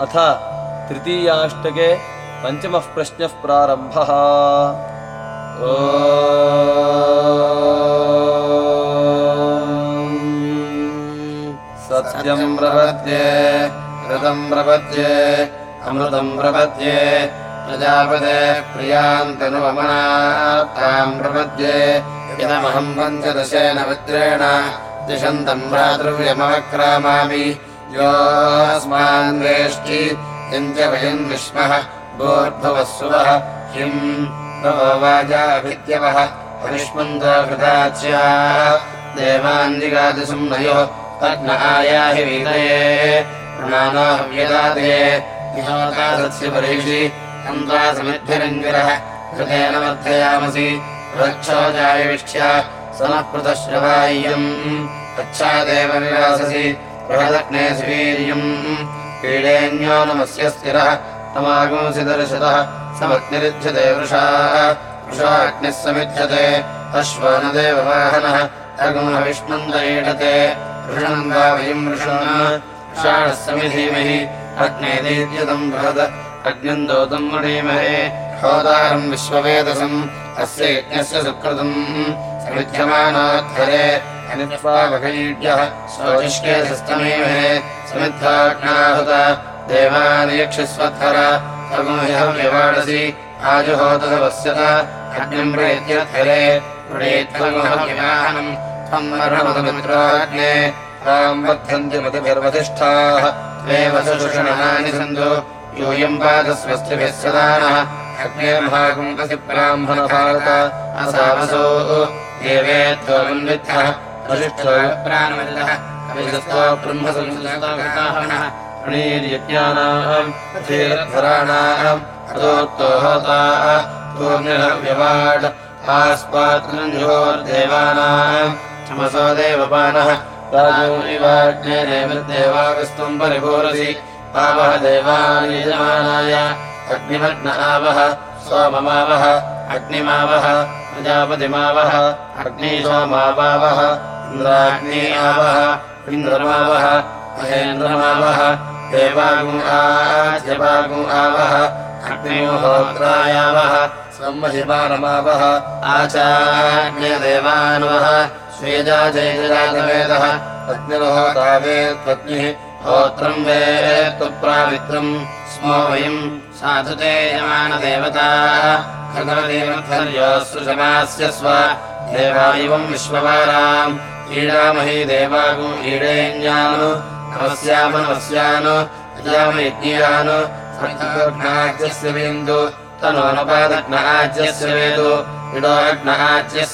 अथ तृतीयाष्टके पञ्चमः प्रश्नः प्रारम्भः। सत्यम् प्रपद्ये ऋतम् प्रपद्ये अमृतम् प्रपद्ये प्रजापते प्रियान्तनुवमनाम् प्रपद्ये। इदमहम् पञ्चदशेन वज्रेण दिशन्तम् भ्रातृव्यमवक्रामामि योऽस्मान् वेष्टि यम् च वयम् विश्वः सुवः किम् वाजाभित्यवः हरिष्मन्तो कृताच्या देवान्दिगादिसुम्नयो तज्ञ आयाहि वीतये प्रणानाहव्यदादये निहोतासस्य परीषि अन्त्वा समिद्भिरङ्गिरः कृतेन वर्धयामसि रक्षोजायविष्ठ्या समप्रतश्रवाय्यम् अच्छादेव विराससि बृहदग्ने स्थिरः नमागंसि दर्शतः समग्निरुध्यते वृषा वृषाग्निः समिध्यते अश्वो न देववाहनः अगुमविष्णुन्द ईडते वृषणम् वा वयम् वृषण वृषाणः समिधीमहि अग्ने दीर्यतम् बृहद अग्निम् दोतम् मृणीमहे होदारम् विश्ववेदसम् अस्य यज्ञस्य सुकृतम् समिध्यमानाध्वरे अनित्वावघैड्यः शोचिष्के सस्तमेमहे समिद्धाग्नाहुत देवानियक्षिस्वत्थर तमोह्यहमिवाडसि आजुहोतदवस्यत अग्निम् प्रेत्यर्थरे प्रणेत्वमहमिवाहनम् त्वम् मरणमतमित्राग्ने त्वाम् वर्धन्ति मतिभिर्वधिष्ठाः त्वेव सुषुषणानि सन्तो यूयम् पादस्वस्तिभिः सदानः। अग्नेर्भागम् असि ब्राह्मणभारत। असावसो। देवे त्वमन्विद्धः पूर्णिरव्यवाड् आस्पात्रोर्देवानाम् क्षमसो देवपानः राजोनिवाग्ने देवदेवागस्त्वम् परिपूरसि। आवह देवानि यजमानाय। अग्निमग्न आवह सोममावह अग्निमावह प्रजापतिमावह अग्निसोमावावह इन्द्राग्नि आवह इन्द्रमावह महेन्द्रमावह देवागु आद्यवागु आवह अग्निहोत्रायावह संवहिमानमावह आचार्यदेवान्वः स्वेजा जयजरातवेदः अग्निर्होतावेत्पत्निः होत्रम् वेत्तुप्रावित्रम् स्मो वयम् साधुते यमानदेवता। भगवतीमर्थर्योऽस्तु शमास्य स्व। विश्ववाराम्। देवागु ईडेन्यानु नमस्याम नमस्यानु। यजामयज्ञानु। सर्गोऽग्नाज्यस्य बिन्दु तनोनपादग्नाज्यस्य वेदु।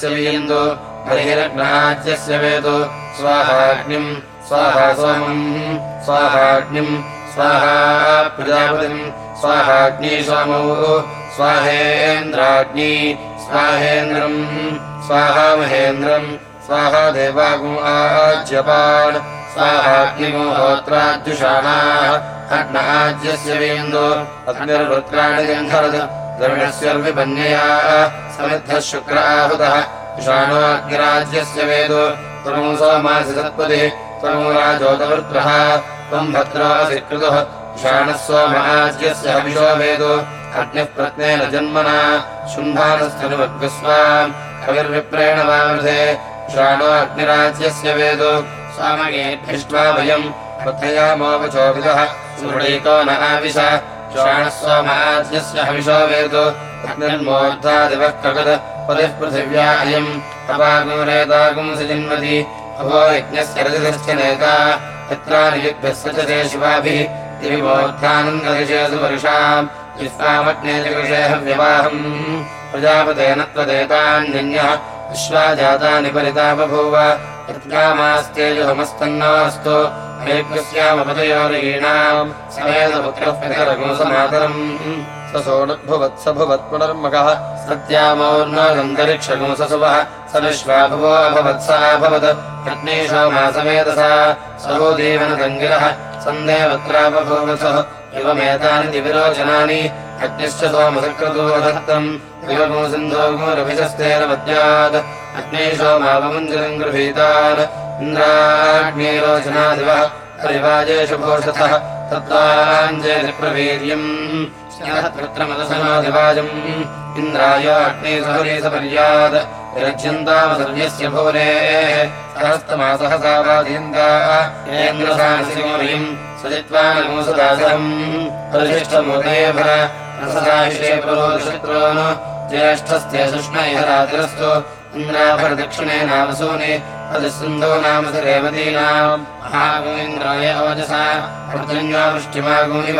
बिन्दु बहिरग्नाज्यस्य वेदु। स्वाहाग्निम्। स्वाहा सोमम्। स्वाहाग्निम् स्वाहा प्रजापतिम् स्वाहाग्नि सोमौ स्वाहेन्द्राग्नि स्वाहेन्द्रम् स्वाहा महेन्द्रम् स्वाहा देवागु आज्यपान् स्वाहाग्निमोहोत्राद्युषाणाः अग्न आज्यस्य वेन्दो अग्निर्वृत्राणि द्रविणस्यर्विपन्यया समिद्धः शुक्र आहुतः विषाणो अग्निराज्यस्य वेदो त्वम् सोमासि सत्पतिः त्वम् राजोतवृत्रः त्वम् भद्रो असि कृतः विषाणः सोमाज्यस्य हविषो वेदो। अग्निः प्रत्नेन जन्मना वामृधे। विषाणो अग्निराज्यस्य वेदो। स्वामगेभ्यष्ट्वा वयम्। प्रथयामोपचोभितः सुहृणीको न आविश। विषाणः सोमाज्यस्य हविषो वेदो। अग्निर्मोर्धादिवः कगद पदिः पृथिव्या अयम्। अपागुरेतागुंसि जिन्वति। अभो यज्ञस्य रजतस्य नेता यत्रानियुग्भ्यः सचते शिवाभिः। दिवि मोर्धानन्ददिशेषु वर्षाम् विश्वामग्ने जगृषेह व्यवाहम् प्रजापतेन त्वदेतान्यन्यः विश्वा जातानि परिता बभूव। यत्कामास्तेजुहमस्तन्नास्तु हेभ्यस्यामपदयोरीणाम् समेतपुत्रः पितरगुंसमातरम् स स सोडग्भुवत्स भुवत्पुनर्मकः सत्यामो नीक्षगुमसुभः स विश्वाभवोभवत्सा भवत् यत्नेषामासमेतसा सहो देवनदङ्गिरः। सन्देहत्रा इवमेतानि दिविरोचनानि। यत्श्च सोमसकृतोमापमञ्जलम् गृहीतान्। इन्द्राग्नादिवः प्रवीर्यम् यस्याहत्रमदसनादिवाजम् इन्द्रायाग्ने सहुरे सपर्याद्। विरज्यन्तामसर्यस्य भूरेः सहस्तमा सहसा वादयन्ता येन्द्रसांसिमयम् सजित्वा नमोसदासहम् प्रतिष्ठमुदयभर ज्येष्ठस्य सुष्मैः रातिरस्तु इन्द्राभरदक्षिणे नामसूनि। प्रतिसिन्धो नाम सरेवतीनाम्। महागुमिन्द्राय अवजसा। पर्जन्यावृष्टिमागुमिव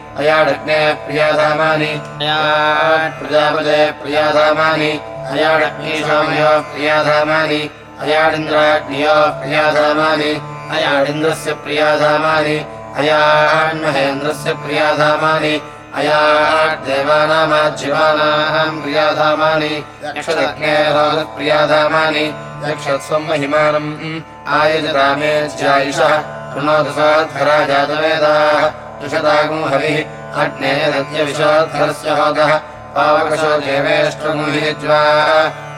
अयाडग्ने प्रियाधामानि। अयाट् प्रजापते प्रियाधामानि। अयाडग्निशामयो प्रियाधामानि। अयाडिन्द्राग्नियो प्रियाधामानि। अयाडिन्द्रस्य प्रियाधामानि। अयान्महेन्द्रस्य प्रियाधामानि। अयाद्देवानामाज्यमानाम् प्रियाधामानि। यक्षदग्नेरोदप्रियाधामानि यक्षत्स्वम् महिमानम्। आयजरामे ज्यायुषः। कृणोदसाध्वरा जातवेदाः दुषदागुम् हविः अग्नेयदद्यविषाध्वरस्य होदः पावकशो देवेष्टमुहिज्वा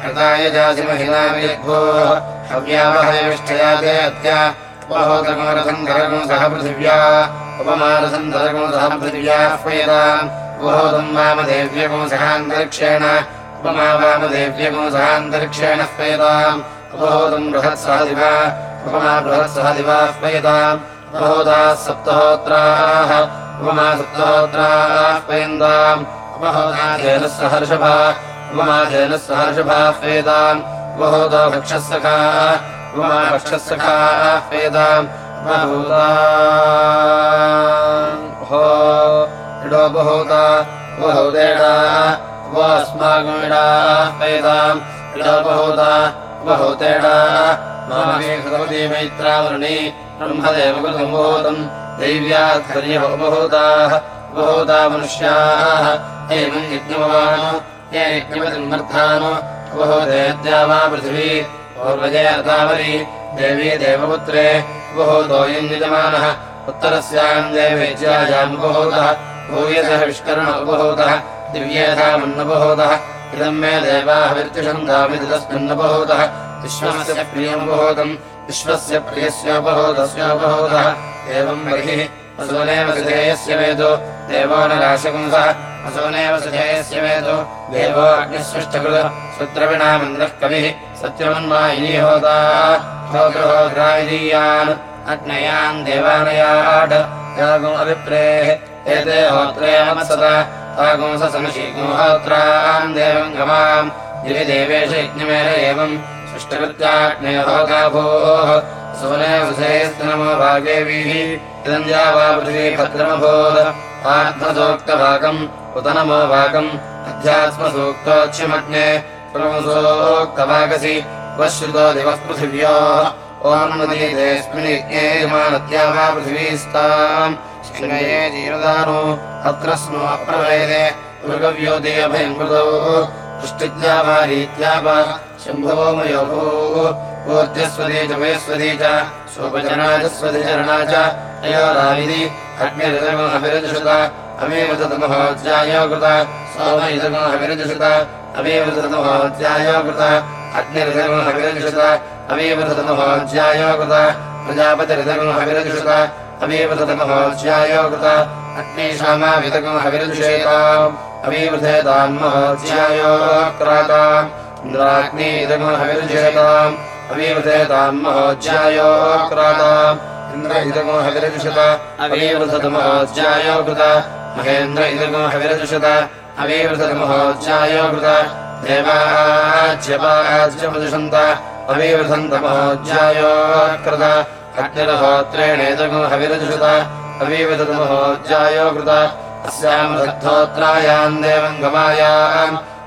हृताय जासि महिलाभिर्भोः हव्यावहयविष्ठयाते अद्य उपहोतकमरथम् धरकम् सह पृथिव्या। उपमारथम् धरकम् सह पृथिव्या स्वेदाम् उपहोतम् वामदेव्यकम् सहान्तरिक्षेण उपमा वामदेव्यकम् सहान्तरिक्षेण स्वेदाम् उपहोतम् बृहत्सह दिवा। उपमा बृहत्सह दिवा उपहोताः सप्तहोत्राः उपमा सप्तहोत्राः स्वेन्दाम् उपहोताधेनः सहर्षभा स्वेदाम् उपहूता हो इडो बहूता उपहूतेडा उपस्मागमिडा स्वेदाम् इडो बहूता उपहूतेडा मामेघवती मैत्रावृणी ब्रह्मदेवकृतम्बोधम् दैव्याध्वर्यमुपहूताः उपहूता मनुष्याः। एवम् यज्ञमवानो ये यज्ञपतिमर्थानो उपहूतेऽद्या वा पृथिवी पूर्वजे अतावरी देवी देवपुत्रे उपहूतोऽयम् यजमानः। उत्तरस्याम् देवेज्यायाम् उपहूतः भूयसः विष्कर्ण उपहूतः दिव्येधामन्नुपहूतः इदम् मे देवाः विर्तिषन्धामिदस्मिन्नुपहूतः विश्वस्य प्रियमुपहूतम् विश्वस्य प्रियस्योपहूतस्योपहूतः एवम् बहिः वसूनेव सुधेयस्य वेदो। देवो न राशपुंसः वसूनेव सुधेयस्य वेदो। देवो अग्निस्पृष्टकृत सुद्रविणामन्द्रः कविः। सत्यमन्मायिनी होता होत्रहोत्रायदीयान् अग्नयान् देवानयाट् यागुम् अभिप्रेः। समशीगुहोत्राम् देवम् गमाम्। दिवि देवेश यज्ञमेन एवम् अष्टकृत्याग्नेयोगाभोः सुवने वसयस्तनमो भागेवीः इदञ्जा वा पृथिवी भद्रमभूत् आत्मसोक्तभागम् उतनमो भागम् अध्यात्मसूक्तोच्छिमग्ने प्रमसोक्तभागसि वश्रुतो दिवः पृथिव्योः ओन्मदीतेऽस्मिन् यज्ञे वा पृथिवीस्ताम् शृङ्गये जीवदानो अत्र स्मो अप्रवेदे मृगव्योदयभयङ्कृतौ दृष्टिज्ञा वा रीत्या वा शम्भवो मयोभो ऊर्जस्वती च वयस्वती च सोपजना च स्वधिचरणा च अयोराविधि अग्निरतमोऽभिरजुषत अमेवतमहोज्यायो कृत सोमयतमोऽभिरजुषत अमेवतमहोज्यायो कृत अग्निरतमोऽभिरजुषत अमेवतमहोज्यायो कृत प्रजापतिरतमोऽभिरजुषत अमेवतमहोज्यायो कृत अग्निशामावितमोऽभिरजुषेताम् अमेवृधेतान्महोज्यायो क्राताम् इन्द्राग्नि इदगुणहविर्जुषताम् अवीवृतेताम् महोज्यायो क्राताम् इन्द्र इदगुण हविरजुषत अवीवृतमहोज्यायो कृत। महेन्द्र इदगुण हविरजुषत अवीवृतमहोज्यायो कृत। देवाज्यपाज्यमजुषन्त अवीवृतन्तमहोज्यायो कृत। अग्निरहोत्रेणेदगुण हविरजुषत अवीवृतमहोज्यायो कृत। अस्याम् रद्धोत्रायाम् देवम् गमायाम्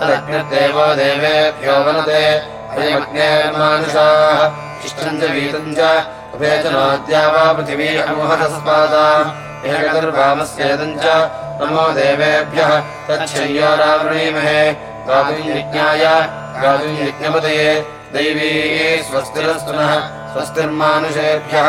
तदग्निर्देवो देवेभ्यो वनते अयमग्नेर्मानुषाः इष्टम् च वीतम् च उभे च नोद्या वा पृथिवी अमुहतस्पादा एकदुर्वामस्येदम् च, नमो देवेभ्यः तच्छय्योरावृणीमहे गातुम् यज्ञाय, गातुम् दैवी स्वस्तिरस्तु नः, स्वस्तिर्मानुषेभ्यः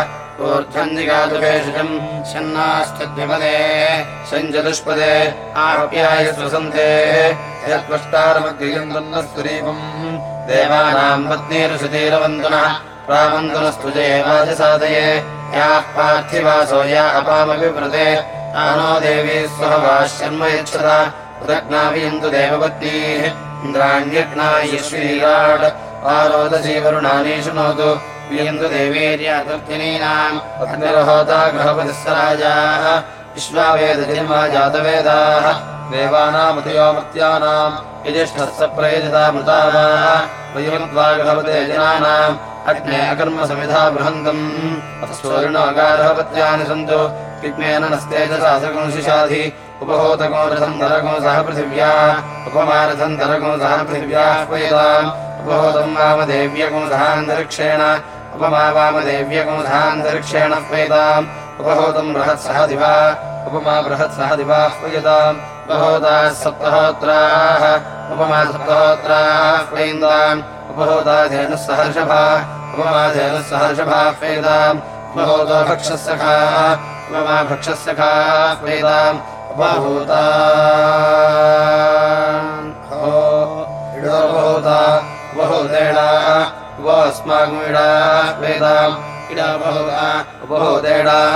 देवानाम् पत्नीरुषतीरवन्तुनः प्रावन्तुनस्तु जयेवाजसादये याः पार्थिवासो या अपामपि व्रते आनो देवी स्वः वा शर्म यच्छता। उदग्नाभियन्तु देवपत्नीः। इन्द्राण्यग्नायश्वीराट् आरोदसी वरुणानि शृणोतु प्रियन्तु देवेर्यातुर्थिनीनाम् अग्निर्होता गृहपतिस्सराजाः विश्वावेदजिन्वा जातवेदाः देवानामुदयो मृत्यानाम् यजिष्ठस्य प्रयजितामृताः वयुन्त्वा गृहपते जनानाम् अग्ने अकर्मसमिधा बृहन्तम्। अथस्वरुणोगार्हपत्यानि सन्तु विज्ञेन नस्तेजसा उपहोतको रथम् तरको सह पृथिव्या उपमारथम् तरको सह पृथिव्या वेदाम् उपहोतम् वामदेव्यको सहान्तरिक्षेण उपमा वामदेव्यको सहान्तरिक्षेण पयताम् उपहोतम् बृहत्सह दिवा उपमा बृहत्सह दिवाः पयताम् उपहोताः सप्तहोत्राः उपमा सप्तहोत्राः प्रेदाम् उपहोतो भक्षस्सखाः उपमा भक्षस्सखाः प्रेदाम् उपहूता उपहूता। उपहूतेडाः उपस्मागुमिडाः प्रेदाम् इडापहूता उपहूतेडाः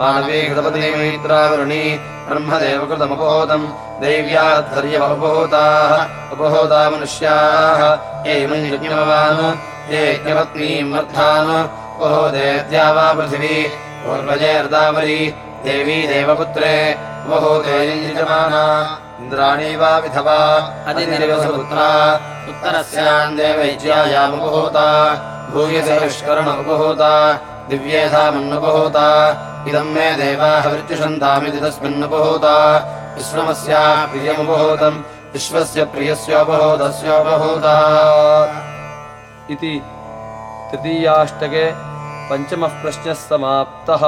मानवीकृतपतिमैत्रावरुणी ब्रह्मदेवकृतमुपहूतम् दैव्याद्धर्यमुपहूताः उपहूता मनुष्याः। ये यज्ञपत्नीम् अर्थान्। उपहूतेद्या वा पृथिवी। पूर्वजेर्दावरी। देवी देवपुत्रे। उपहूते यजमाना इन्द्राणी वा विधवा अधिनिर्वसपुत्रा उत्तरस्याम् देवैज्यायामुपहूता भूयसे विष्करणमुपहूता दिव्येधामन्नुपहूता इदम् मे देवाः वृत्युषन्तामिति तस्मिन्नुपहूता विश्वमस्या प्रियमुपहूतम् विश्वस्य प्रियस्योपहूतस्योपहूता। इति तृतीयाष्टके पञ्चमः प्रश्नः समाप्तः